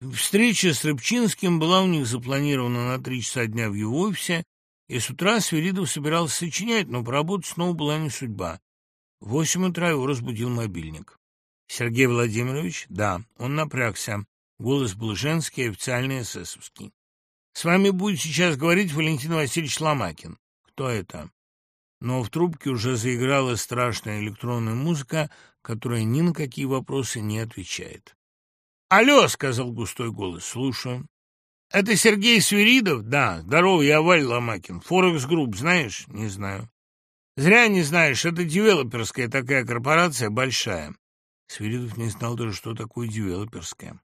Встреча с Рыбчинским была у них запланирована на три часа дня в его офисе, и с утра Свиридов собирался сочинять, но поработать снова была не судьба. В восемь утра его разбудил мобильник. «Сергей Владимирович?» «Да». Он напрягся. Голос был женский, официальный эсэсовский. «С вами будет сейчас говорить Валентин Васильевич Ломакин». «Кто это?» Но в трубке уже заиграла страшная электронная музыка, которая ни на какие вопросы не отвечает. «Алло!» — сказал густой голос. «Слушаю». «Это Сергей Свиридов?» «Да. Здорово, я Валь Ломакин. Форекс Групп, знаешь?» «Не знаю». «Зря не знаешь. Это девелоперская такая корпорация, большая». Свиридов не знал даже, что такое девелоперская.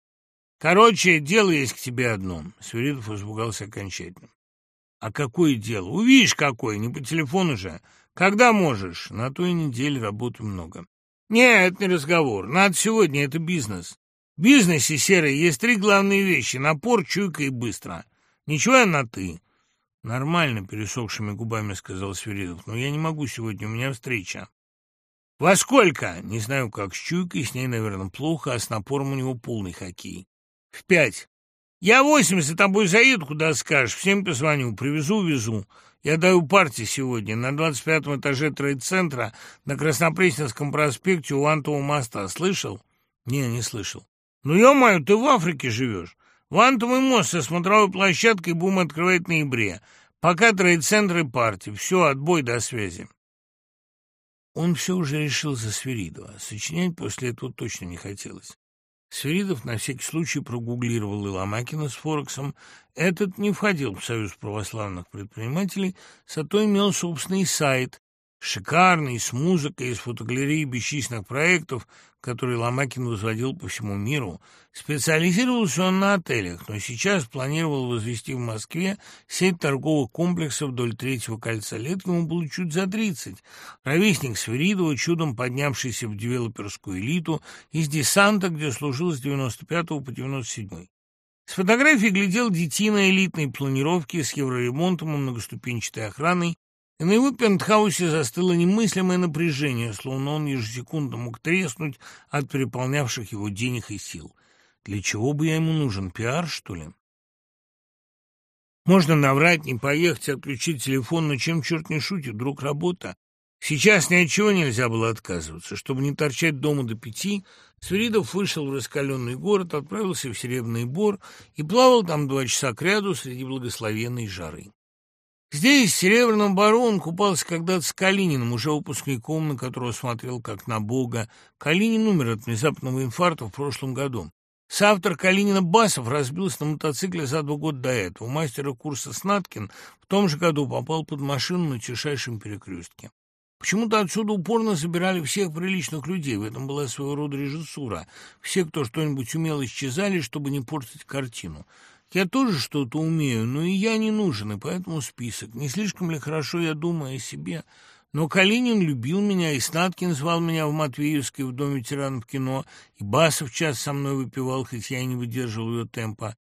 «Короче, дело есть к тебе одно». Свиридов испугался окончательно. «А какое дело? Увидишь, какое, не по телефону же. Когда можешь? На той неделе работы много». «Не, это не разговор. Надо сегодня, это бизнес. В бизнесе, Серый, есть три главные вещи — напор, чуйка и быстро. Ничего я на «ты». «Нормально», — пересохшими губами сказал Свиридов, — «но я не могу сегодня, у меня встреча». «Во сколько?» «Не знаю, как с чуйкой, с ней, наверное, плохо, а с напором у него полный хоккей». «В пять». «Я восемь за тобой заеду, куда скажешь, всем позвоню, привезу-везу. Я даю партии сегодня на двадцать пятом этаже трейд-центра на Краснопресненском проспекте у Антового моста. Слышал?» «Не, не слышал». «Ну, ё-моё, ты в Африке живешь. Вантовый мост со смотровой площадкой будем открывать в ноябре. Пока трейд-центр и партии. Все, отбой до связи». Он все уже решил за Сверидова. Сочинять после этого точно не хотелось. Сверидов на всякий случай прогуглировал Иломакина с Форексом. Этот не входил в Союз православных предпринимателей, зато имел собственный сайт, шикарный, с музыкой, с фотогалереей бесчисленных проектов, которые Ломакин возводил по всему миру. Специализировался он на отелях, но сейчас планировал возвести в Москве сеть торговых комплексов вдоль Третьего кольца. Лет ему было чуть за тридцать. Ровесник Сверидова, чудом поднявшийся в девелоперскую элиту, из десанта, где служил с 95 по 97 -й. С фотографии глядел детина элитной планировки с евроремонтом и многоступенчатой охраной, и на его пентхаусе застыло немыслимое напряжение, словно он ежесекундно мог треснуть от переполнявших его денег и сил. Для чего бы я ему нужен? Пиар, что ли? Можно наврать, не поехать, отключить телефон, но чем черт не шутит, вдруг работа. Сейчас ни от чего нельзя было отказываться. Чтобы не торчать дома до пяти, Свиридов вышел в раскаленный город, отправился в Серебряный Бор и плавал там два часа кряду среди благословенной жары. Здесь, в Серебряном Бару, купался когда-то с Калининым, уже выпускником, на которого смотрел как на бога. Калинин умер от внезапного инфаркта в прошлом году. Соавтор Калинина Басов разбился на мотоцикле за два года до этого. Мастера курса Снаткин в том же году попал под машину на тишайшем перекрестке. Почему-то отсюда упорно забирали всех приличных людей, в этом была своего рода режиссура. Все, кто что-нибудь умел, исчезали, чтобы не портить картину. Я тоже что-то умею, но и я не нужен, и поэтому список. Не слишком ли хорошо я думаю о себе? Но Калинин любил меня, и Снаткин звал меня в Матвеевской в Доме ветеранов кино, и Басов час со мной выпивал, хоть я и не выдерживал ее темпа.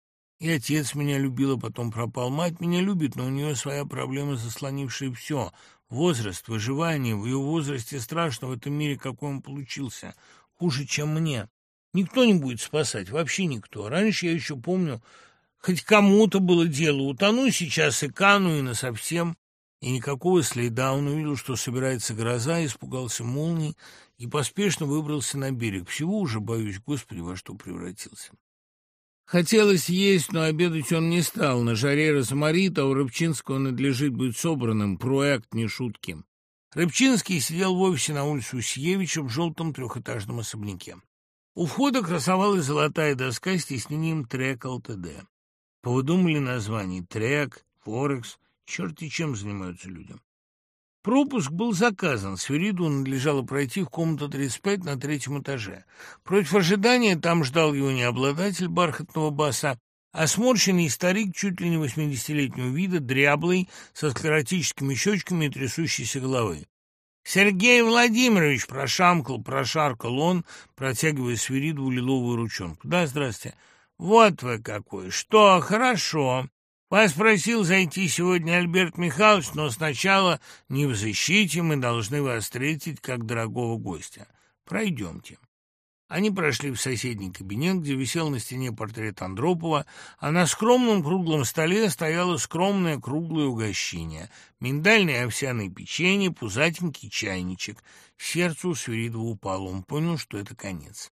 И отец меня любил, а потом пропал. Мать меня любит, но у нее своя проблема, заслонившая все. Возраст, выживание. В ее возрасте страшно в этом мире, какой он получился. Хуже, чем мне. Никто не будет спасать, вообще никто. Раньше я еще помню... Хоть кому-то было дело, утону сейчас и кану, и насовсем. И никакого следа. Он увидел, что собирается гроза, испугался молнии и поспешно выбрался на берег. Всего уже, боюсь, Господи, во что превратился. Хотелось есть, но обедать он не стал. На жаре розмарита у Рыбчинского надлежит быть собранным. Проект, не шутки. Рыбчинский сидел в офисе на улице Усьевича в желтом трехэтажном особняке. У входа красовалась золотая доска с тиснением трек ЛТД. Повыдумали названий Трек, Форекс, черти чем занимаются люди. Пропуск был заказан, Свериду надлежало пройти в комнату 35 на третьем этаже. Против ожидания там ждал его не обладатель бархатного баса, а сморщенный старик чуть ли не восьмидесятилетнего вида, дряблый, со склеротическими щечками и трясущейся головой. «Сергей Владимирович!» — прошамкал, прошаркал он, протягивая Свириду лиловую ручонку. «Да, здрасте. «Вот вы какой! Что, хорошо!» Вас просил зайти сегодня Альберт Михайлович, но сначала не в защите мы должны вас встретить как дорогого гостя. Пройдемте. Они прошли в соседний кабинет, где висел на стене портрет Андропова, а на скромном круглом столе стояло скромное круглое угощение — миндальное овсяное печенье, пузатенький чайничек. Сердце у Свиридова упало, он понял, что это конец.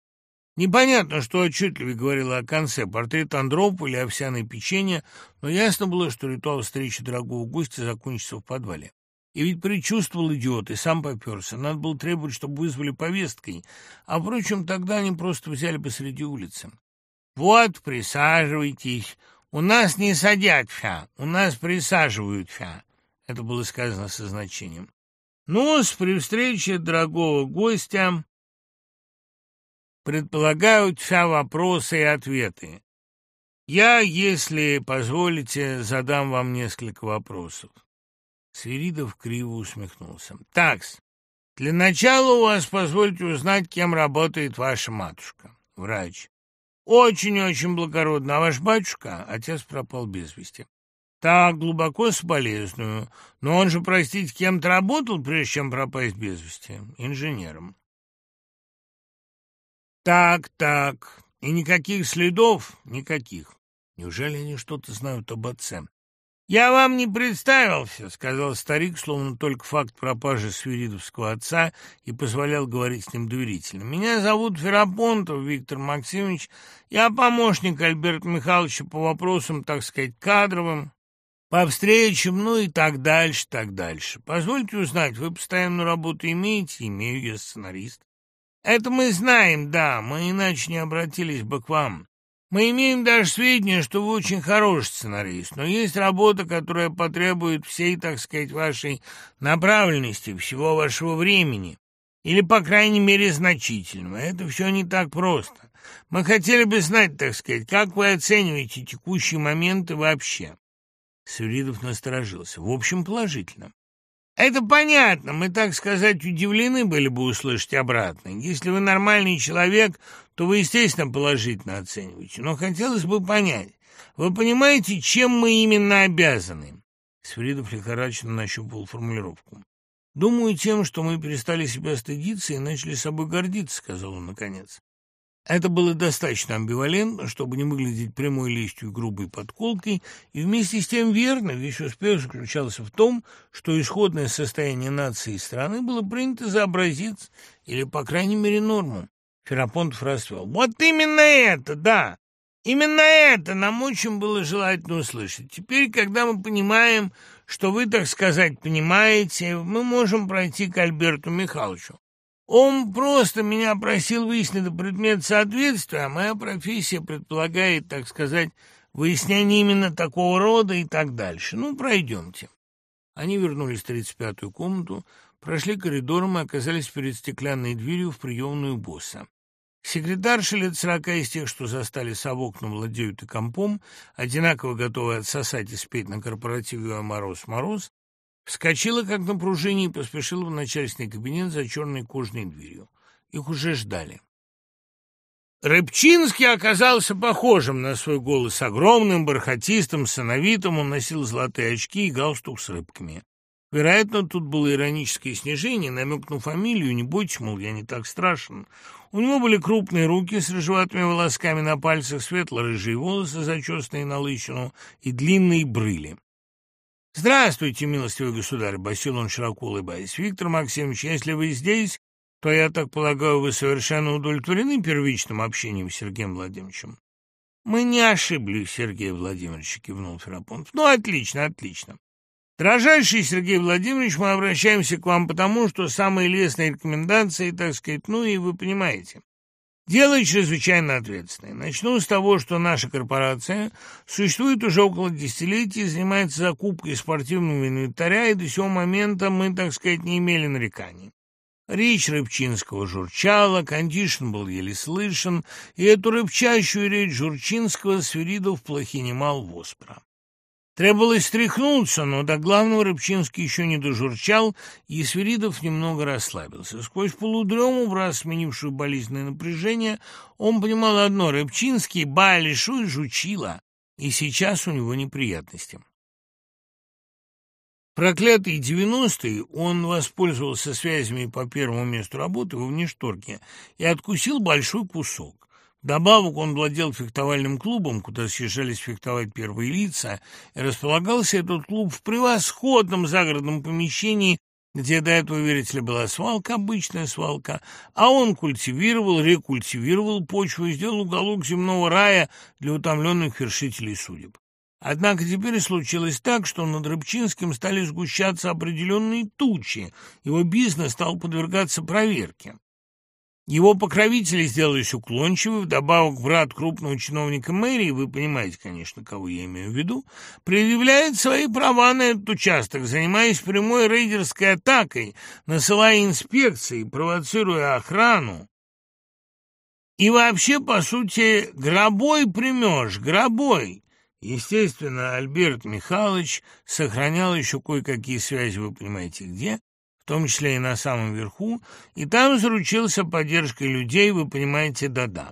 Непонятно, что отчетливее говорило о конце, портрет Андропова или овсяное печенье, но ясно было, что ритуал встречи дорогого гостя закончится в подвале. И ведь предчувствовал идиот и сам поперся. Надо было требовать, чтобы вызвали повесткой. А, впрочем, тогда они просто взяли бы среди улицы. «Вот, присаживайтесь. У нас не садятся, у нас присаживаются». Это было сказано со значением. ну при встрече дорогого гостя предполагают вся вопросы и ответы. Я, если позволите, задам вам несколько вопросов. Свиридов криво усмехнулся. «Такс, для начала у вас позвольте узнать, кем работает ваша матушка». Врач. «Очень-очень благородно. А ваш батюшка?» Отец пропал без вести. «Так, глубоко соболезную. Но он же, простите, кем-то работал, прежде чем пропасть без вести? Инженером». «Так, так. И никаких следов? Никаких. Неужели они что-то знают об отце?» «Я вам не представился», — сказал старик, словно только факт пропажи свиридовского отца и позволял говорить с ним доверительно. «Меня зовут Ферапонтов Виктор Максимович. Я помощник Альберта Михайловича по вопросам, так сказать, кадровым, по встречам, ну и так дальше, так дальше. Позвольте узнать, вы постоянную работу имеете? Имею, я сценарист. Это мы знаем, да, мы иначе не обратились бы к вам. Мы имеем даже сведения, что вы очень хороший сценарист, но есть работа, которая потребует всей, так сказать, вашей направленности, всего вашего времени, или, по крайней мере, значительного. Это все не так просто. Мы хотели бы знать, так сказать, как вы оцениваете текущие моменты вообще?» Свиридов насторожился. «В общем, положительно. Это понятно, мы, так сказать, удивлены были бы услышать обратно. Если вы нормальный человек, то вы, естественно, положительно оцениваете. Но хотелось бы понять, вы понимаете, чем мы именно обязаны?» Сфридов лихорадочно нащупал формулировку. «Думаю, тем, что мы перестали себя стыдиться и начали собой гордиться», — сказал он наконец. Это было достаточно амбивалентно, чтобы не выглядеть прямой лестью и грубой подколкой, и вместе с тем верно, весь успех заключался в том, что исходное состояние нации и страны было принято за образец или, по крайней мере, норму. Ферапонтов расцвел. «Вот именно это, да! Именно это нам очень было желательно услышать. Теперь, когда мы понимаем, что вы, так сказать, понимаете, мы можем пройти к Альберту Михайловичу. Он просто меня просил выяснить предмет соответствия, а моя профессия предполагает, так сказать, выяснение именно такого рода и так дальше. Ну, пройдемте. Они вернулись в тридцать пятую комнату, прошли коридором и оказались перед стеклянной дверью в приемную босса. Секретарша лет сорока из тех, что застали совок, но владеют и компом, одинаково готовы отсосать и спеть на корпоративе «Мороз-мороз», Вскочила, как на пружине, и поспешила в начальственный кабинет за черной кожаной дверью. Их уже ждали. Рыбчинский оказался похожим на свой голос, огромным, бархатистым, сыновитым, он носил золотые очки и галстук с рыбками. Вероятно, тут было ироническое снижение, намек на фамилию, не бойтесь, мол, я не так страшен. У него были крупные руки с рыжеватыми волосками на пальцах, светло-рыжие волосы, зачесанные на лысину, и длинные брыли. «Здравствуйте, милостивый государь!» — басил он, широко улыбаясь. «Виктор Максимович, если вы здесь, то, я так полагаю, вы совершенно удовлетворены первичным общением с Сергеем Владимировичем?» «Мы не ошиблись, Сергей Владимирович», — кивнул Ферапонтов. «Ну, отлично, отлично. Дорожайший Сергей Владимирович, мы обращаемся к вам потому, что самые лестные рекомендации, так сказать, ну и вы понимаете. Дело чрезвычайно ответственное. Начну с того, что наша корпорация существует уже около десятилетий, занимается закупкой спортивного инвентаря, и до сего момента мы, так сказать, не имели нареканий. Речь Рыбчинского журчала, кондишн был еле слышен, и эту рыбчащую речь Журчинского Свиридов плохи немал воспра. Требовалось стряхнуться, но до главного Рыбчинский еще не дожурчал, и Свиридов немного расслабился. Сквозь полудрему, в раз сменившую болезненное напряжение, он понимал одно — Рыбчинский, Балишу и жучила, и сейчас у него неприятности. проклятые девяностые он воспользовался связями по первому месту работы во внешторге и откусил большой кусок. Добавок он владел фехтовальным клубом, куда съезжались фехтовать первые лица, и располагался этот клуб в превосходном загородном помещении, где до этого, верите ли, была свалка, обычная свалка, а он культивировал, рекультивировал почву и сделал уголок земного рая для утомленных вершителей судеб. Однако теперь случилось так, что над Рыбчинским стали сгущаться определенные тучи, его бизнес стал подвергаться проверке. Его покровители сделались уклончивы, вдобавок брат крупного чиновника мэрии, вы понимаете, конечно, кого я имею в виду, предъявляет свои права на этот участок, занимаясь прямой рейдерской атакой, насылая инспекции, провоцируя охрану. И вообще, по сути, гробой примешь, гробой. Естественно, Альберт Михайлович сохранял еще кое-какие связи, вы понимаете, где, в том числе и на самом верху, и там заручился поддержкой людей, вы понимаете, да-да.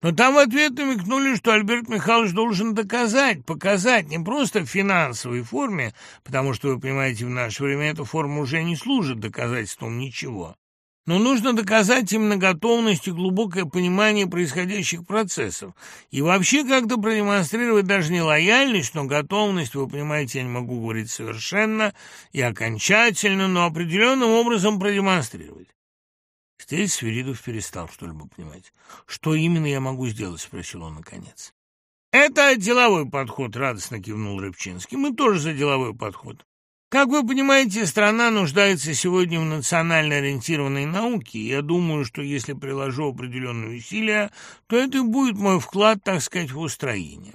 Но там в ответ намекнули, что Альберт Михайлович должен доказать, показать не просто в финансовой форме, потому что, вы понимаете, в наше время эта форма уже не служит доказательством ничего, но нужно доказать именно готовность и глубокое понимание происходящих процессов. И вообще как-то продемонстрировать даже не лояльность, но готовность, вы понимаете, я не могу говорить совершенно и окончательно, но определенным образом продемонстрировать. Здесь Свиридов перестал что-либо понимать. «Что именно я могу сделать?» — спросил он наконец. «Это деловой подход», — радостно кивнул Рыбчинский. «Мы тоже за деловой подход. Как вы понимаете, страна нуждается сегодня в национально ориентированной науке, и я думаю, что если приложу определенные усилия, то это будет мой вклад, так сказать, в устроение.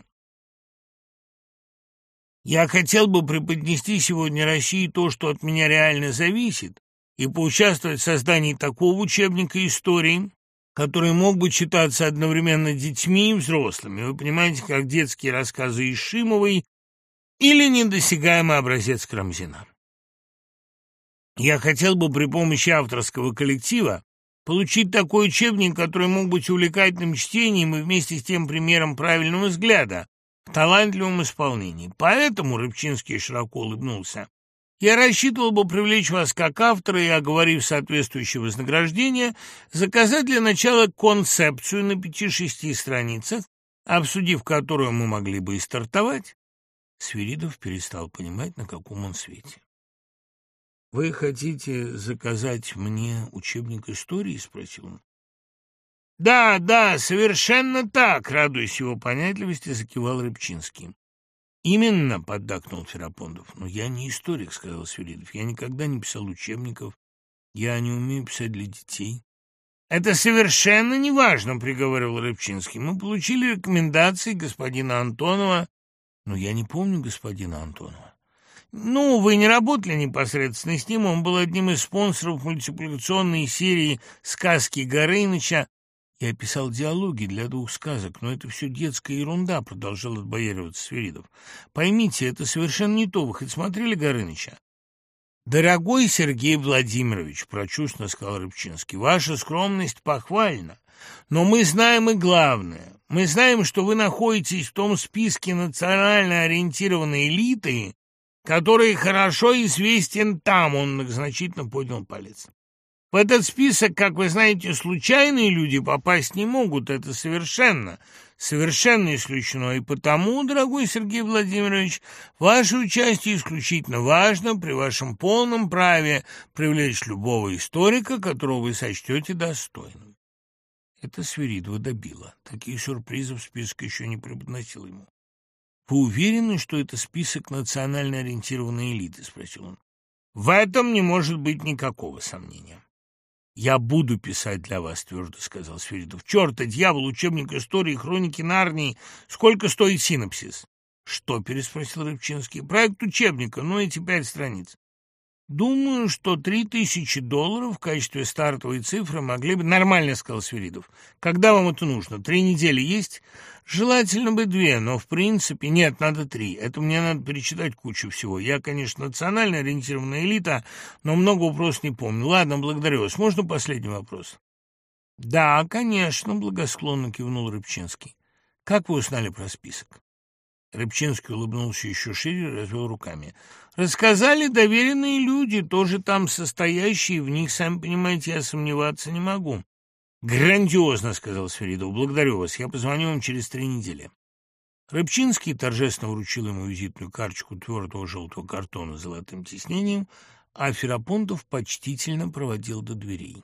Я хотел бы преподнести сегодня России то, что от меня реально зависит, и поучаствовать в создании такого учебника истории, который мог бы читаться одновременно детьми и взрослыми. Вы понимаете, как детские рассказы Ишимовой или недосягаемый образец Крамзина. Я хотел бы при помощи авторского коллектива получить такой учебник, который мог быть увлекательным чтением и вместе с тем примером правильного взгляда в талантливом исполнении. Поэтому Рыбчинский широко улыбнулся. Я рассчитывал бы привлечь вас как автора и, оговорив соответствующее вознаграждение, заказать для начала концепцию на пяти-шести страницах, обсудив которую мы могли бы и стартовать. Свиридов перестал понимать, на каком он свете. «Вы хотите заказать мне учебник истории?» — спросил он. «Да, да, совершенно так!» — радуясь его понятливости, закивал Рыбчинский. «Именно!» — поддакнул Ферапондов. «Но я не историк», — сказал Свиридов. «Я никогда не писал учебников. Я не умею писать для детей». «Это совершенно неважно», — приговорил Рыбчинский. «Мы получили рекомендации господина Антонова но я не помню господина Антонова. Ну, вы не работали непосредственно с ним, он был одним из спонсоров мультипликационной серии «Сказки Горыныча». Я писал диалоги для двух сказок, но это все детская ерунда, продолжал отбояриваться Сверидов. Поймите, это совершенно не то, вы хоть смотрели Горыныча? «Дорогой Сергей Владимирович», — прочувственно сказал Рыбчинский, — «ваша скромность похвальна, но мы знаем и главное. Мы знаем, что вы находитесь в том списке национально ориентированной элиты, который хорошо известен там, он многозначительно поднял палец. В этот список, как вы знаете, случайные люди попасть не могут, это совершенно, совершенно исключено. И потому, дорогой Сергей Владимирович, ваше участие исключительно важно при вашем полном праве привлечь любого историка, которого вы сочтете достойным. Это Свиридова добило. Такие сюрпризы в список еще не преподносил ему. «Вы уверены, что это список национально ориентированной элиты?» — спросил он. «В этом не может быть никакого сомнения». «Я буду писать для вас», — твердо сказал Свиридов. «Черт, дьявол, учебник истории, хроники Нарнии. Сколько стоит синопсис?» «Что?» — переспросил Рыбчинский. «Проект учебника, ну эти пять страниц». Думаю, что три тысячи долларов в качестве стартовой цифры могли бы... Нормально, сказал Свиридов. Когда вам это нужно? Три недели есть? Желательно бы две, но в принципе... Нет, надо три. Это мне надо перечитать кучу всего. Я, конечно, национально ориентированная элита, но много вопросов не помню. Ладно, благодарю вас. Можно последний вопрос? Да, конечно, благосклонно кивнул Рыбчинский. Как вы узнали про список? Рыбчинский улыбнулся еще шире и развел руками. «Рассказали доверенные люди, тоже там состоящие, в них, сами понимаете, я сомневаться не могу». «Грандиозно», — сказал Сверидов. «Благодарю вас. Я позвоню вам через три недели». Рыбчинский торжественно вручил ему визитную карточку твердого желтого картона с золотым тиснением, а Ферапонтов почтительно проводил до дверей.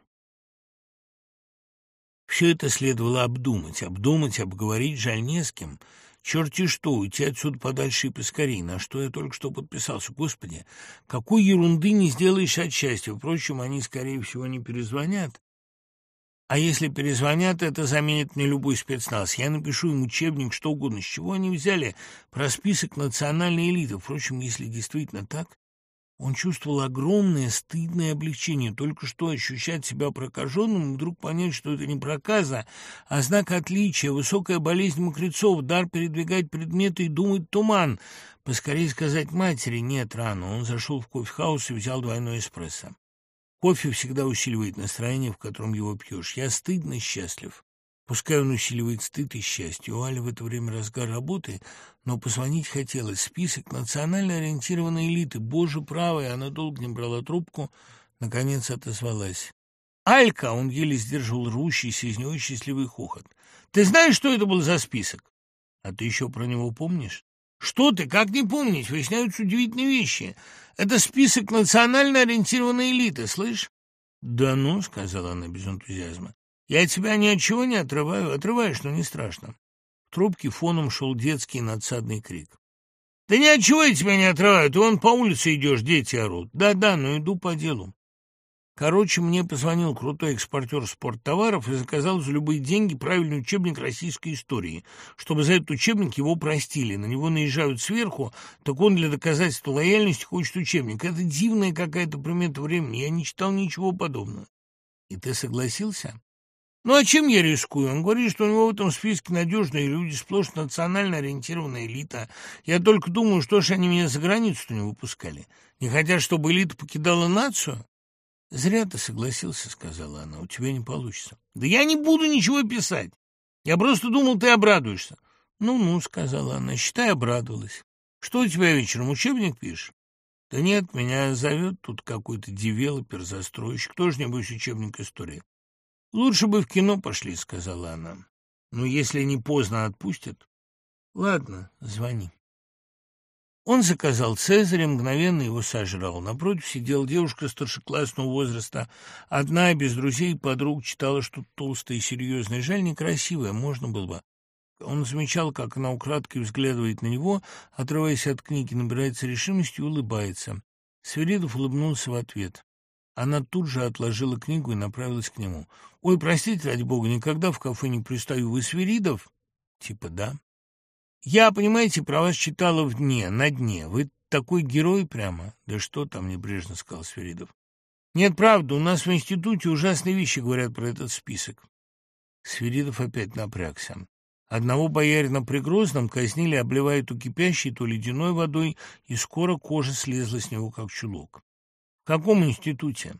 Все это следовало обдумать, обдумать, обговорить жаль не с кем — Черти что, уйти отсюда подальше и поскорей. На что я только что подписался. Господи, какой ерунды не сделаешь от счастья. Впрочем, они, скорее всего, не перезвонят. А если перезвонят, это заменит мне любой спецназ. Я напишу им учебник, что угодно. С чего они взяли? Про список национальной элиты. Впрочем, если действительно так, он чувствовал огромное стыдное облегчение. Только что ощущать себя прокаженным вдруг понять, что это не проказа, а знак отличия, высокая болезнь мокрецов, дар передвигать предметы и думать туман. Поскорее сказать матери «нет, рано». Он зашел в кофе-хаус и взял двойной эспрессо. Кофе всегда усиливает настроение, в котором его пьешь. Я стыдно счастлив. Пускай он усиливает стыд и счастье. У Али в это время разгар работы, но позвонить хотелось. Список национально ориентированной элиты. Боже правый, она долго не брала трубку, наконец отозвалась. «Алька!» — он еле сдерживал рвущийся из него счастливый хохот. «Ты знаешь, что это был за список?» «А ты еще про него помнишь?» «Что ты? Как не помнить? Выясняются удивительные вещи. Это список национально ориентированной элиты, слышь?» «Да ну», — сказала она без энтузиазма. Я тебя ни от чего не отрываю. Отрываешь, но не страшно. В трубке фоном шел детский надсадный крик. Да ни от чего я тебя не отрываю. Ты вон по улице идешь, дети орут. Да-да, но иду по делу. Короче, мне позвонил крутой экспортер спорттоваров и заказал за любые деньги правильный учебник российской истории, чтобы за этот учебник его простили. На него наезжают сверху, так он для доказательства лояльности хочет учебник. Это дивная какая-то примета времени. Я не читал ничего подобного. И ты согласился? Ну, а чем я рискую? Он говорит, что у него в этом списке надежные люди, сплошь национально ориентированная элита. Я только думаю, что ж они меня за границу-то не выпускали. Не хотят, чтобы элита покидала нацию? Зря ты согласился, сказала она, у тебя не получится. Да я не буду ничего писать. Я просто думал, ты обрадуешься. Ну-ну, сказала она, считай, обрадовалась. Что у тебя вечером, учебник пишешь? Да нет, меня зовет тут какой-то девелопер, застройщик, тоже, небось, учебник истории. «Лучше бы в кино пошли», — сказала она. «Но если не поздно отпустят...» «Ладно, звони». Он заказал Цезаря, мгновенно его сожрал. Напротив сидела девушка старшеклассного возраста. Одна, без друзей подруг, читала что-то толстое и серьезное. Жаль, некрасивое, можно было бы. Он замечал, как она украдкой взглядывает на него, отрываясь от книги, набирается решимости и улыбается. Сверидов улыбнулся в ответ. Она тут же отложила книгу и направилась к нему. «Ой, простите, ради бога, никогда в кафе не пристаю. Вы Свиридов?» «Типа да». «Я, понимаете, про вас читала в дне, на дне. Вы такой герой прямо». «Да что там», — небрежно сказал Свиридов. «Нет, правда, у нас в институте ужасные вещи говорят про этот список». Свиридов опять напрягся. Одного боярина при Грозном казнили, обливая то кипящей, то ледяной водой, и скоро кожа слезла с него, как чулок. В каком институте?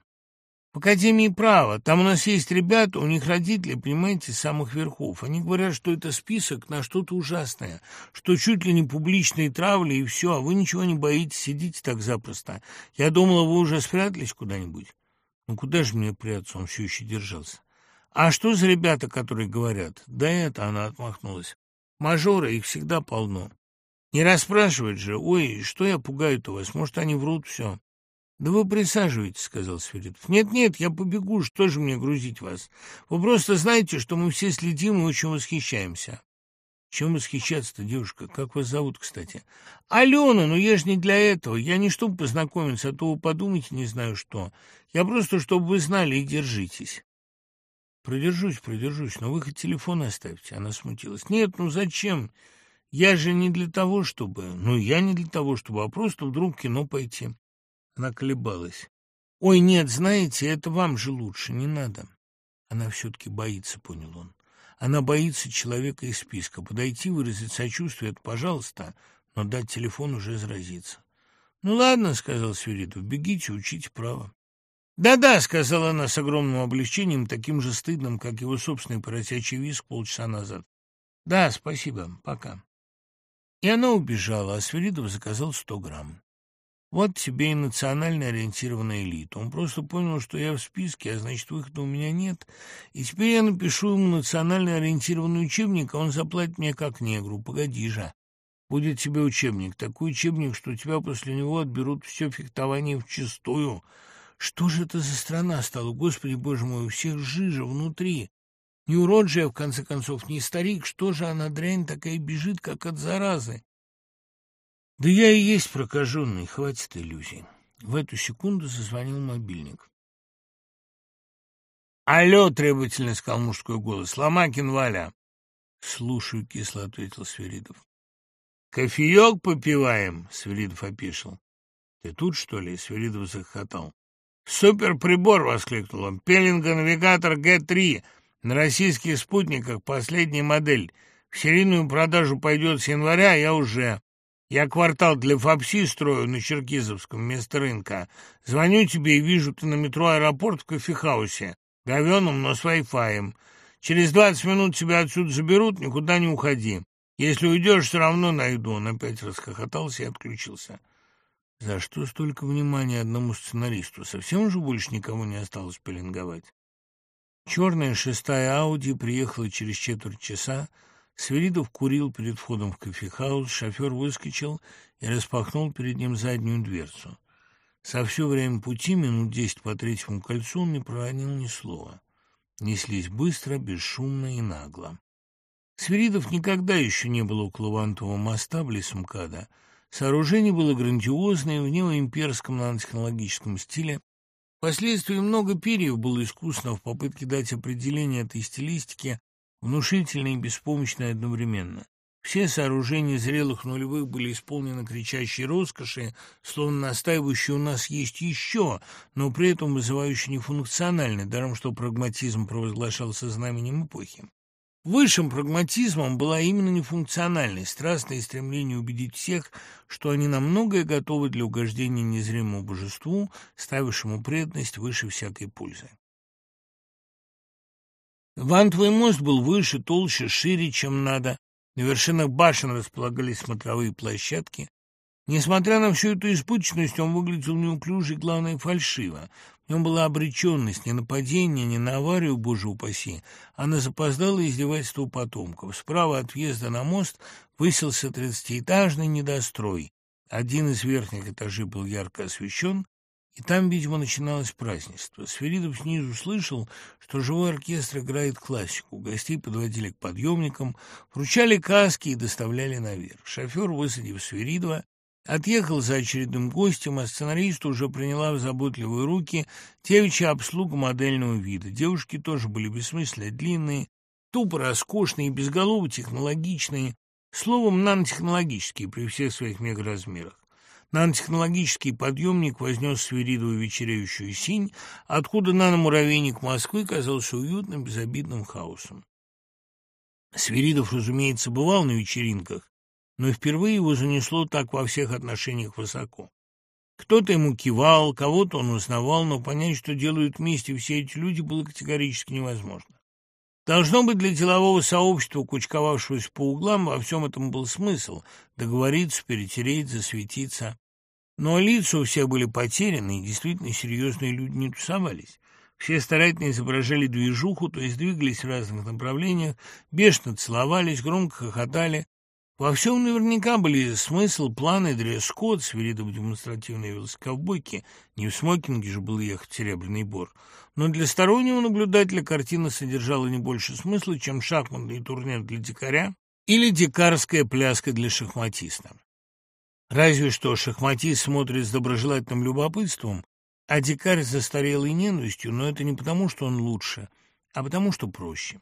В Академии права. Там у нас есть ребята, у них родители, понимаете, самых верхов. Они говорят, что это список на что-то ужасное, что чуть ли не публичные травли и все, а вы ничего не боитесь, сидите так запросто. Я думала, вы уже спрятались куда-нибудь. Ну куда же мне прятаться, он все еще держался. А что за ребята, которые говорят? Да это, она отмахнулась. Мажоры, их всегда полно. Не расспрашивать же. Ой, что я пугаю-то вас? Может, они врут все. «Да вы присаживайтесь», — сказал Сверидов. «Нет-нет, я побегу, что же мне грузить вас? Вы просто знаете, что мы все следим и очень восхищаемся». «Чем восхищаться-то, девушка? Как вас зовут, кстати?» «Алена, ну я же не для этого. Я не чтобы познакомиться, а то вы подумайте не знаю что. Я просто, чтобы вы знали и держитесь». «Продержусь, продержусь, но вы хоть телефон оставьте». Она смутилась. «Нет, ну зачем? Я же не для того, чтобы... Ну, я не для того, чтобы, а просто вдруг кино пойти». Она колебалась. «Ой, нет, знаете, это вам же лучше, не надо». Она все-таки боится, понял он. Она боится человека из списка. Подойти, выразить сочувствие — это пожалуйста, но дать телефон уже заразиться. «Ну ладно», — сказал Свиридов, — «бегите, учите право». «Да-да», — сказала она с огромным облегчением, таким же стыдным, как его собственный поросячий виск полчаса назад. «Да, спасибо, пока». И она убежала, а Свиридов заказал сто грамм. Вот тебе и национально ориентированная элита. Он просто понял, что я в списке, а значит, выхода у меня нет. И теперь я напишу ему национально ориентированный учебник, а он заплатит мне как негру. Погоди же. Будет тебе учебник. Такой учебник, что тебя после него отберут все фехтование вчистую. Что же это за страна стала? Господи, боже мой, у всех жижа внутри. Не урод же я, в конце концов, не старик. Что же она, дрянь, такая бежит, как от заразы? Да я и есть прокаженный, хватит иллюзий. В эту секунду зазвонил мобильник. «Алло!» — требовательно сказал мужской голос. «Ломакин Валя!» «Слушаю», — кисло ответил Сверидов. «Кофеек попиваем?» — Сверидов опешил. «Ты тут, что ли?» — Сверидов захохотал. «Суперприбор!» — воскликнул он. «Пеленго-навигатор Г-3 на российских спутниках, последняя модель. В серийную продажу пойдет с января, а я уже...» Я квартал для ФАПСИ строю на Черкизовском вместо рынка. Звоню тебе и вижу, ты на метро аэропорт в кофехаусе. Говеном, но с вай-фаем. Через двадцать минут тебя отсюда заберут, никуда не уходи. Если уйдешь, все равно найду. Он опять расхохотался и отключился. За что столько внимания одному сценаристу? Совсем уже больше никому не осталось пеленговать. Черная шестая Ауди приехала через четверть часа, Свиридов курил перед входом в кофехаус, шофер выскочил и распахнул перед ним заднюю дверцу. Со все время пути, минут десять по третьему кольцу, он не проронил ни слова. Неслись быстро, бесшумно и нагло. Свиридов никогда еще не был около Вантового моста, близ МКАДа. Сооружение было грандиозное, в неоимперском нанотехнологическом стиле. Впоследствии много перьев было искусно в попытке дать определение этой стилистике внушительные и беспомощные одновременно. Все сооружения зрелых нулевых были исполнены кричащей роскоши, словно настаивающие у нас есть еще, но при этом вызывающие нефункциональный, даром что прагматизм провозглашался знаменем эпохи. Высшим прагматизмом была именно нефункциональность, страстное стремление убедить всех, что они на многое готовы для угождения незримому божеству, ставившему преданность выше всякой пользы. Вантовый мост был выше, толще, шире, чем надо. На вершинах башен располагались смотровые площадки. Несмотря на всю эту испыточность, он выглядел неуклюже и, главное, фальшиво. В нем была обреченность не на падение, не на аварию, боже упаси, а на запоздалое издевательство потомков. Справа от въезда на мост высился тридцатиэтажный недострой. Один из верхних этажей был ярко освещен, и там, видимо, начиналось празднество. Сверидов снизу слышал, что живой оркестр играет классику. Гостей подводили к подъемникам, вручали каски и доставляли наверх. Шофер, высадив Сверидова, отъехал за очередным гостем, а сценарист уже приняла в заботливые руки девичья обслуга модельного вида. Девушки тоже были бессмысленно длинные, тупо роскошные, безголово технологичные, словом, нанотехнологические при всех своих мегаразмерах. Нанотехнологический подъемник вознес Свиридову вечереющую синь, откуда наномуравейник Москвы казался уютным, безобидным хаосом. Свиридов, разумеется, бывал на вечеринках, но впервые его занесло так во всех отношениях высоко. Кто-то ему кивал, кого-то он узнавал, но понять, что делают вместе все эти люди, было категорически невозможно. Должно быть, для делового сообщества, кучковавшегося по углам, во всем этом был смысл — договориться, перетереть, засветиться. Но лица у всех были потеряны, и действительно серьезные люди не тусовались. Все старательно изображали движуху, то есть двигались в разных направлениях, бешено целовались, громко хохотали. Во всем наверняка были смысл, планы, дресс-код, свиридов демонстративные велосковбойки. Не в смокинге же был ехать Серебряный Бор. Но для стороннего наблюдателя картина содержала не больше смысла, чем шахматный турнир для дикаря или дикарская пляска для шахматиста. Разве что шахматист смотрит с доброжелательным любопытством, а дикарь застарелой ненавистью, но это не потому, что он лучше, а потому, что проще.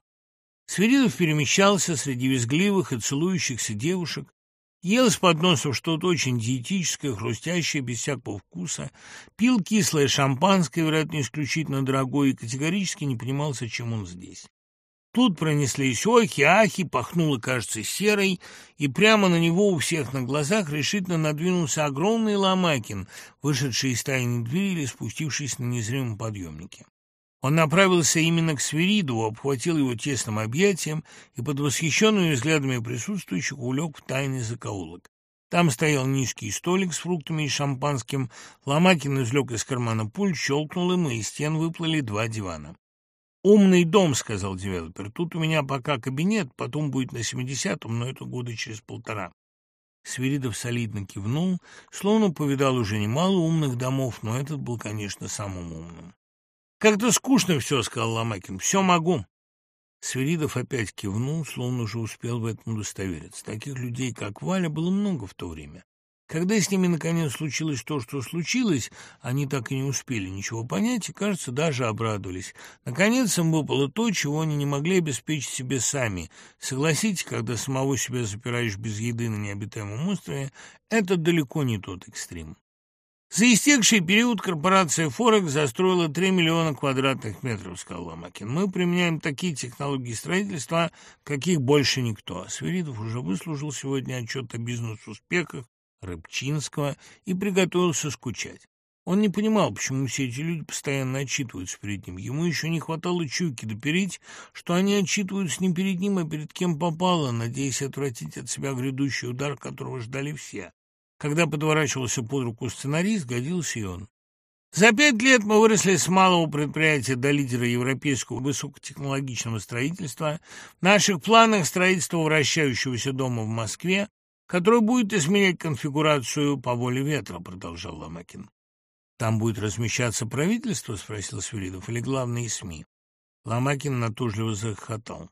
Свиридов перемещался среди визгливых и целующихся девушек, ел с подносов что-то очень диетическое, хрустящее, без всякого вкуса, пил кислое шампанское, вероятно, исключительно дорогое, и категорически не понимал, зачем он здесь. Тут пронеслись охи-ахи, пахнуло, кажется, серой, и прямо на него у всех на глазах решительно надвинулся огромный Ломакин, вышедший из тайной двери или спустившись на незримом подъемнике. Он направился именно к Свиридову, обхватил его тесным объятием и под восхищенными взглядами присутствующих улег в тайный закоулок. Там стоял низкий столик с фруктами и шампанским. Ломакин извлек из кармана пульт, щелкнул им, и из стен выплыли два дивана. «Умный дом», — сказал девелопер. «Тут у меня пока кабинет, потом будет на семидесятом, но это года через полтора». Свиридов солидно кивнул, словно повидал уже немало умных домов, но этот был, конечно, самым умным. «Как-то скучно все», — сказал Ломакин. «Все могу». Свиридов опять кивнул, словно уже успел в этом удостовериться. Таких людей, как Валя, было много в то время. Когда с ними, наконец, случилось то, что случилось, они так и не успели ничего понять и, кажется, даже обрадовались. Наконец им выпало то, чего они не могли обеспечить себе сами. Согласитесь, когда самого себя запираешь без еды на необитаемом острове, это далеко не тот экстрим. За истекший период корпорация «Форекс» застроила 3 миллиона квадратных метров, сказал Ломакин. Мы применяем такие технологии строительства, каких больше никто. Свиридов уже выслужил сегодня отчет о бизнес-успехах Рыбчинского и приготовился скучать. Он не понимал, почему все эти люди постоянно отчитываются перед ним. Ему еще не хватало чуйки допереть, что они отчитываются не перед ним, а перед кем попало, надеясь отвратить от себя грядущий удар, которого ждали все. Когда подворачивался под руку сценарист, годился и он. За пять лет мы выросли с малого предприятия до лидера европейского высокотехнологичного строительства. В наших планах строительство вращающегося дома в Москве, который будет изменять конфигурацию по воле ветра, продолжал Ломакин. Там будет размещаться правительство, спросил Свиридов, или главные СМИ. Ломакин натужливо захохотал.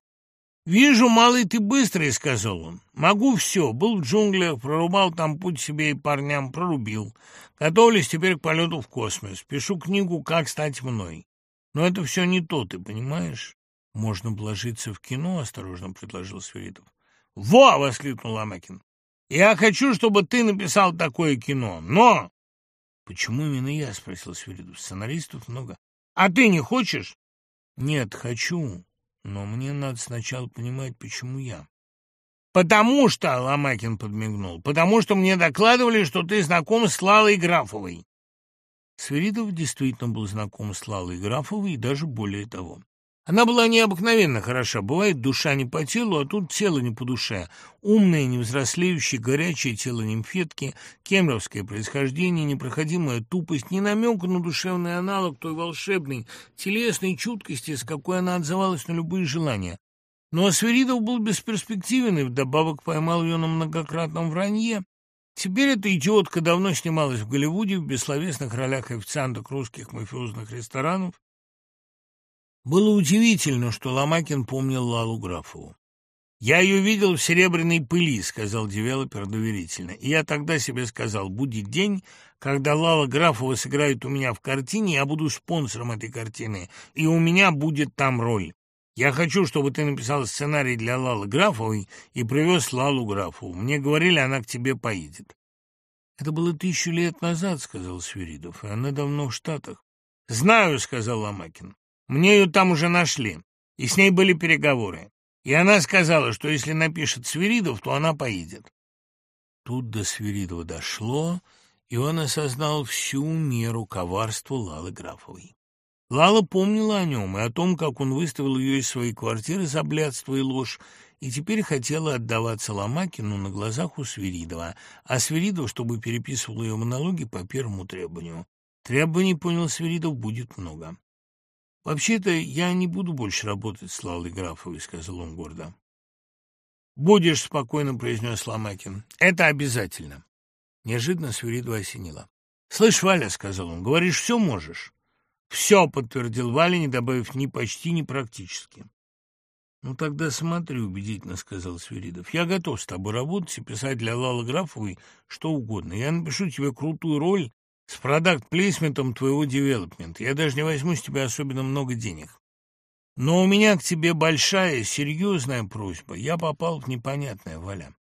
«Вижу, малый, ты быстрый», — сказал он. «Могу все. Был в джунглях, прорубал там путь себе и парням, прорубил. Готовлюсь теперь к полету в космос. Пишу книгу «Как стать мной». Но это все не то, ты понимаешь?» «Можно вложиться в кино», — осторожно предложил Сверидов. «Во!» — воскликнул Ломакин. «Я хочу, чтобы ты написал такое кино, но...» «Почему именно я?» — спросил Сверидов. «Сценаристов много». «А ты не хочешь?» «Нет, хочу. Но мне надо сначала понимать, почему я. «Потому что», — Ломакин подмигнул, «потому что мне докладывали, что ты знаком с Лалой Графовой». Сверидов действительно был знаком с Лалой Графовой и даже более того. Она была необыкновенно хороша. Бывает, душа не по телу, а тут тело не по душе. Умное, невзрослеющее, горячее тело нимфетки, кемеровское происхождение, непроходимая тупость, не намека на душевный аналог той волшебной, телесной чуткости, с какой она отзывалась на любые желания. Но Асверидов был бесперспективен и вдобавок поймал ее на многократном вранье. Теперь эта идиотка давно снималась в Голливуде в бессловесных ролях официанток русских мафиозных ресторанов, было удивительно, что Ломакин помнил Лалу Графову. «Я ее видел в серебряной пыли», — сказал девелопер доверительно. «И я тогда себе сказал, будет день, когда Лала Графова сыграет у меня в картине, я буду спонсором этой картины, и у меня будет там роль. Я хочу, чтобы ты написал сценарий для Лалы Графовой и привез Лалу Графову. Мне говорили, она к тебе поедет». «Это было тысячу лет назад», — сказал Свиридов, — «и она давно в Штатах». «Знаю», — сказал Ломакин. Мне ее там уже нашли, и с ней были переговоры. И она сказала, что если напишет Свиридов, то она поедет. Тут до Свиридова дошло, и он осознал всю меру коварства Лалы Графовой. Лала помнила о нем и о том, как он выставил ее из своей квартиры за блядство и ложь, и теперь хотела отдаваться Ломакину на глазах у Свиридова, а Свиридов, чтобы переписывал ее монологи по первому требованию. Требований, понял Свиридов, будет много. «Вообще-то я не буду больше работать с Лалой Графовой», — сказал он гордо. «Будешь», — спокойно произнес Ломакин. «Это обязательно». Неожиданно Свиридова осенило. «Слышь, Валя», — сказал он, — «говоришь, все можешь?» «Все», — подтвердил Валя, не добавив ни почти, ни практически. «Ну, тогда смотри», — убедительно сказал Свиридов. «Я готов с тобой работать и писать для Лалы Графовой что угодно. Я напишу тебе крутую роль с продакт-плейсментом твоего девелопмента. Я даже не возьму с тебя особенно много денег. Но у меня к тебе большая, серьезная просьба. Я попал в непонятное, Валя.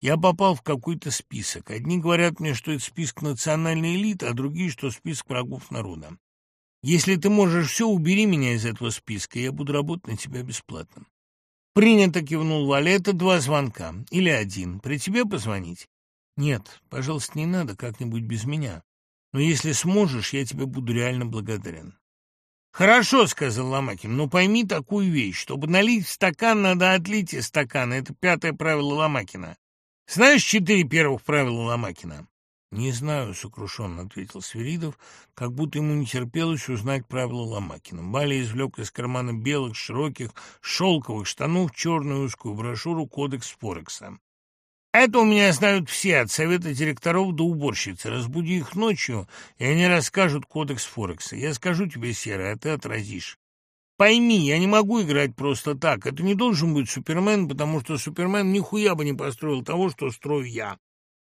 Я попал в какой-то список. Одни говорят мне, что это список национальной элиты, а другие, что список врагов народа. Если ты можешь все, убери меня из этого списка, я буду работать на тебя бесплатно. Принято, кивнул Валя. Это два звонка. Или один. При тебе позвонить? Нет, пожалуйста, не надо, как-нибудь без меня. Но если сможешь, я тебе буду реально благодарен. «Хорошо», — сказал Ломакин, — «но пойми такую вещь. Чтобы налить в стакан, надо отлить из стакана. Это пятое правило Ломакина. Знаешь четыре первых правила Ломакина?» «Не знаю», — сокрушенно ответил Свиридов, как будто ему не терпелось узнать правила Ломакина. Баля извлек из кармана белых, широких, шелковых штанов черную узкую брошюру «Кодекс Форекса». «Это у меня знают все, от совета директоров до уборщицы. Разбуди их ночью, и они расскажут кодекс Форекса. Я скажу тебе, Серый, а ты отразишь. Пойми, я не могу играть просто так. Это не должен быть Супермен, потому что Супермен нихуя бы не построил того, что строю я.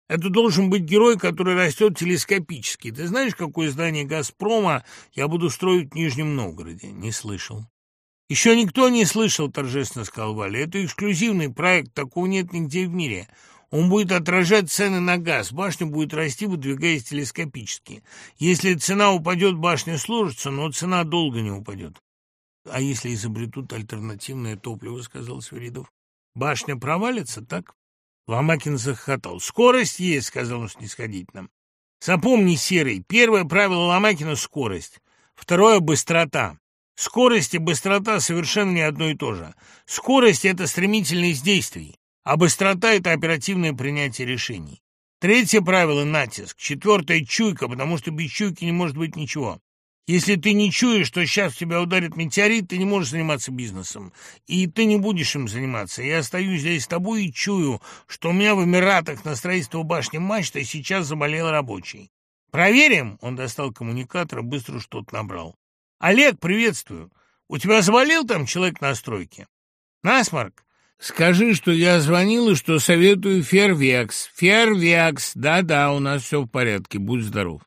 Это должен быть герой, который растет телескопически. Ты знаешь, какое здание «Газпрома» я буду строить в Нижнем Новгороде? Не слышал. Еще никто не слышал, торжественно сказал Валя. Это эксклюзивный проект, такого нет нигде в мире. Он будет отражать цены на газ, башня будет расти, выдвигаясь телескопически. Если цена упадет, башня сложится, но цена долго не упадет. А если изобретут альтернативное топливо, сказал Сверидов, башня провалится, так? Ломакин захохотал. «Скорость есть», — сказал он снисходительно. «Запомни, Серый, первое правило Ломакина — скорость. Второе — быстрота. Скорость и быстрота совершенно не одно и то же. Скорость — это стремительность действий, а быстрота — это оперативное принятие решений. Третье правило — натиск. Четвертое — чуйка, потому что без чуйки не может быть ничего. Если ты не чуешь, что сейчас тебя ударит метеорит, ты не можешь заниматься бизнесом. И ты не будешь им заниматься. Я остаюсь здесь с тобой и чую, что у меня в Эмиратах на строительство башни мачты сейчас заболел рабочий. Проверим? Он достал коммуникатор, быстро что-то набрал. Олег, приветствую. У тебя заболел там человек на стройке? Насморк? Скажи, что я звонил и что советую Фервекс. Фервекс. Да-да, у нас все в порядке. Будь здоров.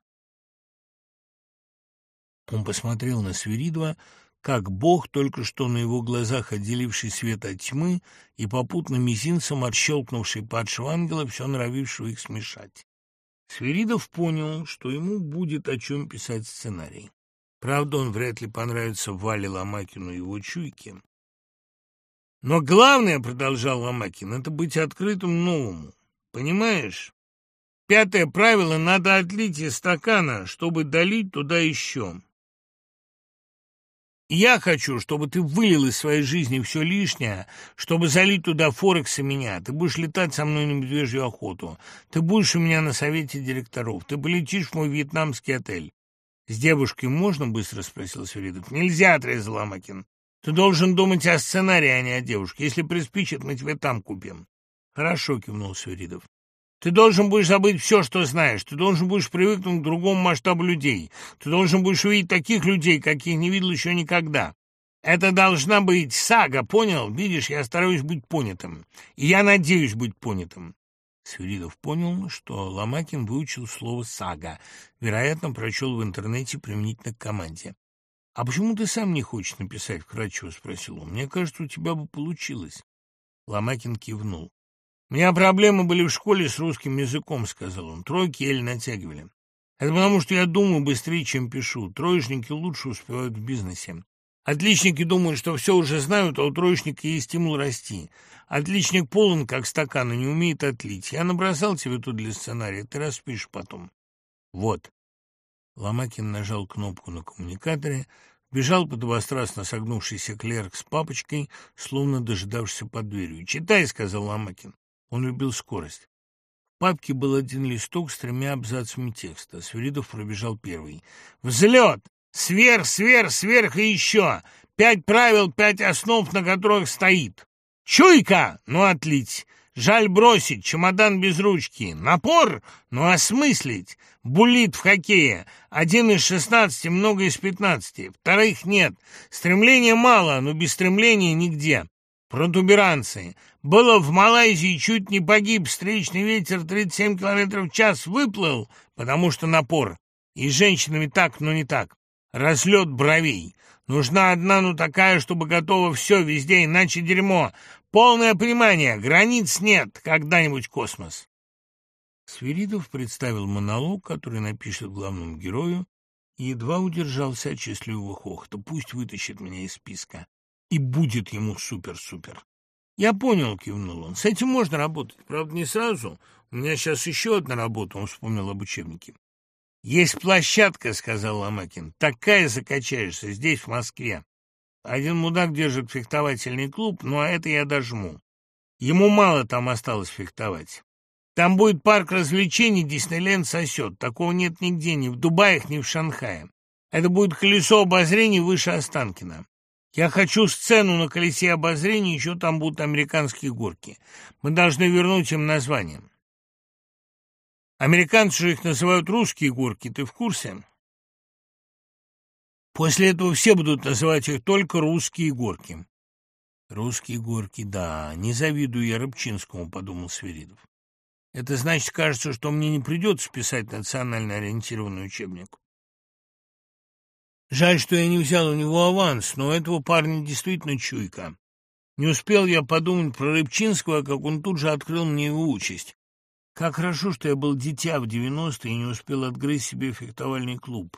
Он посмотрел на Свиридова, как бог, только что на его глазах отделивший свет от тьмы и попутно мизинцем отщелкнувший падшего ангела, все норовившего их смешать. Свиридов понял, что ему будет о чем писать сценарий. Правда, он вряд ли понравится Вале Ломакину и его чуйке. Но главное, — продолжал Ломакин, — это быть открытым новому. Понимаешь? Пятое правило — надо отлить из стакана, чтобы долить туда еще. Я хочу, чтобы ты вылил из своей жизни все лишнее, чтобы залить туда Форекс и меня. Ты будешь летать со мной на медвежью охоту. Ты будешь у меня на совете директоров. Ты полетишь в мой вьетнамский отель. «С девушкой можно?» — быстро спросил Свиридов. «Нельзя», — отрезал Амакин. «Ты должен думать о сценарии, а не о девушке. Если приспичит, мы тебе там купим». «Хорошо», — кивнул Свиридов. Ты должен будешь забыть все, что знаешь. Ты должен будешь привыкнуть к другому масштабу людей. Ты должен будешь увидеть таких людей, каких не видел еще никогда. Это должна быть сага, понял? Видишь, я стараюсь быть понятым. И я надеюсь быть понятым. Свиридов понял, что Ломакин выучил слово «сага». Вероятно, прочел в интернете применительно к команде. «А почему ты сам не хочешь написать вкратчиво?» — спросил он. «Мне кажется, у тебя бы получилось». Ломакин кивнул. «У меня проблемы были в школе с русским языком», — сказал он. «Тройки еле натягивали. Это потому, что я думаю быстрее, чем пишу. Троечники лучше успевают в бизнесе. Отличники думают, что все уже знают, а у троечника есть стимул расти. Отличник полон, как стакан, и не умеет отлить. Я набросал тебе тут для сценария, ты распишешь потом. Вот». Ломакин нажал кнопку на коммуникаторе, Бежал подобострастно согнувшийся клерк с папочкой, словно дожидавшийся под дверью. «Читай», — сказал Ломакин. Он любил скорость. В папке был один листок с тремя абзацами текста. Свиридов пробежал первый. «Взлет! Сверх, сверх, сверх и еще! Пять правил, пять основ, на которых стоит! Чуйка! Ну, отлить! Жаль бросить, чемодан без ручки. Напор? Ну, осмыслить. Булит в хоккее. Один из шестнадцати, много из пятнадцати. Вторых нет. Стремления мало, но без стремления нигде. Протуберанцы. Было в Малайзии, чуть не погиб, встречный ветер 37 км в час выплыл, потому что напор. И с женщинами так, но не так. Разлет бровей. Нужна одна, ну такая, чтобы готова все везде, иначе дерьмо. Полное понимание, границ нет, когда-нибудь космос. Свиридов представил монолог, который напишет главному герою, и едва удержался от счастливого хохота. Пусть вытащит меня из списка и будет ему супер-супер. «Я понял», — кивнул он. «С этим можно работать. Правда, не сразу. У меня сейчас еще одна работа», — он вспомнил об учебнике. «Есть площадка», — сказал Ломакин. «Такая закачаешься здесь, в Москве. Один мудак держит фехтовательный клуб, ну а это я дожму. Ему мало там осталось фехтовать. Там будет парк развлечений, Диснейленд сосет. Такого нет нигде, ни в Дубаях, ни в Шанхае. Это будет колесо обозрения выше Останкина. Я хочу сцену на колесе обозрения, еще там будут американские горки. Мы должны вернуть им название. Американцы же их называют русские горки, ты в курсе? После этого все будут называть их только русские горки. Русские горки, да, не завидую я Рыбчинскому, подумал Свиридов. Это значит, кажется, что мне не придется писать национально ориентированный учебник. Жаль, что я не взял у него аванс, но у этого парня действительно чуйка. Не успел я подумать про Рыбчинского, как он тут же открыл мне его участь. Как хорошо, что я был дитя в девяностые и не успел отгрызть себе фехтовальный клуб.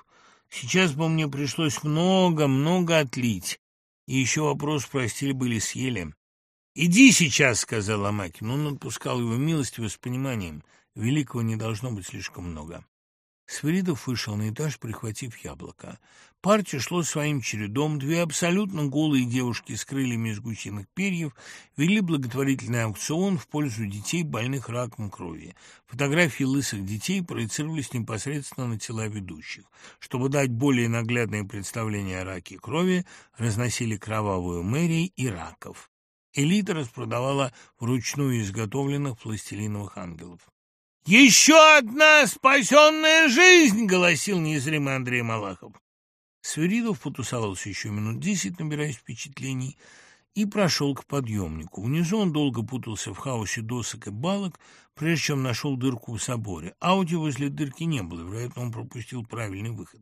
Сейчас бы мне пришлось много-много отлить. И еще вопрос простили были съели. «Иди сейчас», — сказал Амакин. Он отпускал его милостиво с пониманием. Великого не должно быть слишком много. Свиридов вышел на этаж, прихватив яблоко. Партия шло своим чередом. Две абсолютно голые девушки с крыльями из гусиных перьев вели благотворительный аукцион в пользу детей, больных раком крови. Фотографии лысых детей проецировались непосредственно на тела ведущих. Чтобы дать более наглядное представление о раке крови, разносили кровавую мэрии и раков. Элита распродавала вручную изготовленных пластилиновых ангелов. «Еще одна спасенная жизнь!» — голосил незримый Андрей Малахов. Свиридов потусовался еще минут десять, набираясь впечатлений, и прошел к подъемнику. Внизу он долго путался в хаосе досок и балок, прежде чем нашел дырку в соборе. Ауди возле дырки не было, вероятно, он пропустил правильный выход.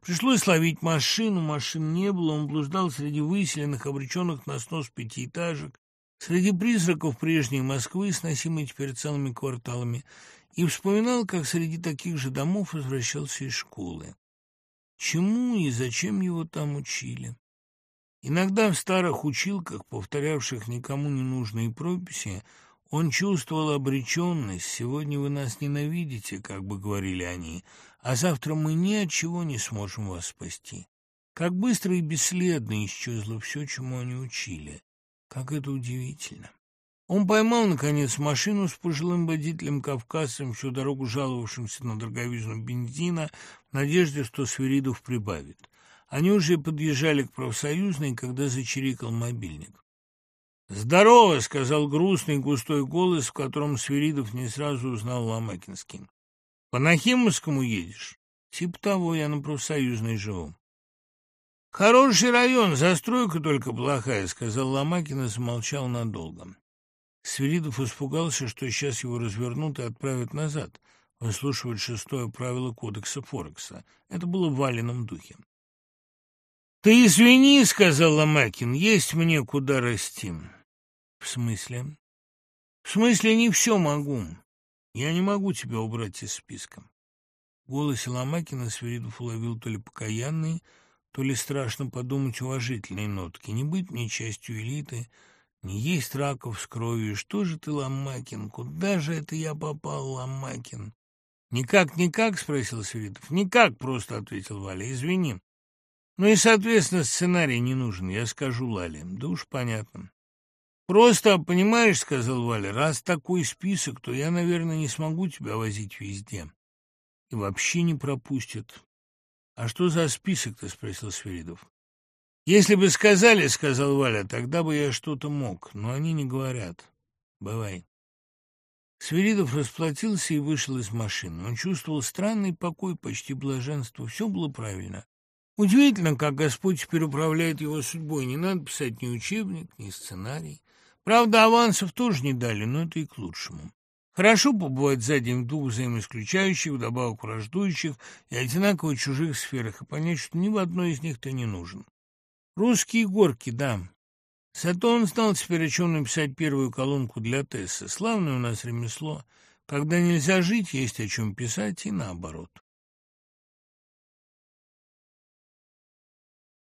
Пришлось ловить машину, машин не было, он блуждал среди выселенных, обреченных на снос пятиэтажек, среди призраков прежней Москвы, сносимой теперь целыми кварталами, и вспоминал, как среди таких же домов возвращался из школы. Чему и зачем его там учили? Иногда в старых училках, повторявших никому не нужные прописи, он чувствовал обреченность. «Сегодня вы нас ненавидите», как бы говорили они, «а завтра мы ни от чего не сможем вас спасти». Как быстро и бесследно исчезло все, чему они учили. Как это удивительно. Он поймал, наконец, машину с пожилым водителем-кавказцем, всю дорогу жаловавшимся на дороговизну бензина, в надежде, что Свиридов прибавит. Они уже подъезжали к профсоюзной, когда зачирикал мобильник. «Здорово!» — сказал грустный густой голос, в котором Свиридов не сразу узнал Ломакинский. «По Нахимовскому едешь?» «Типа того, я на профсоюзной живу». «Хороший район, застройка только плохая», — сказал Ломакин и замолчал надолго. Свиридов испугался, что сейчас его развернут и отправят назад, выслушивать шестое правило кодекса Форекса. Это было в Валином духе. «Ты извини», — сказал Ломакин, — «есть мне куда расти». «В смысле?» «В смысле не все могу. Я не могу тебя убрать из списка». В голосе Ломакина Свиридов уловил то ли покаянные, то ли страшно подумать уважительные нотки. Не быть мне частью элиты — не есть раков с кровью. Что же ты, Ломакин? Куда же это я попал, Ломакин? Никак, никак, спросил Свиридов. Никак, просто ответил Валя. Извини. Ну и, соответственно, сценарий не нужен, я скажу Лале. Да уж понятно. Просто, понимаешь, сказал Валя, раз такой список, то я, наверное, не смогу тебя возить везде. И вообще не пропустят. А что за список-то, спросил Свиридов. «Если бы сказали, — сказал Валя, — тогда бы я что-то мог, но они не говорят. Бывай». Свиридов расплатился и вышел из машины. Он чувствовал странный покой, почти блаженство. Все было правильно. Удивительно, как Господь теперь управляет его судьбой. Не надо писать ни учебник, ни сценарий. Правда, авансов тоже не дали, но это и к лучшему. Хорошо побывать за день в двух взаимоисключающих, вдобавок враждующих и одинаково чужих сферах и понять, что ни в одной из них ты не нужен. Русские горки, да. Зато он знал теперь, о чем написать первую колонку для Тессы. Славное у нас ремесло. Когда нельзя жить, есть о чем писать, и наоборот.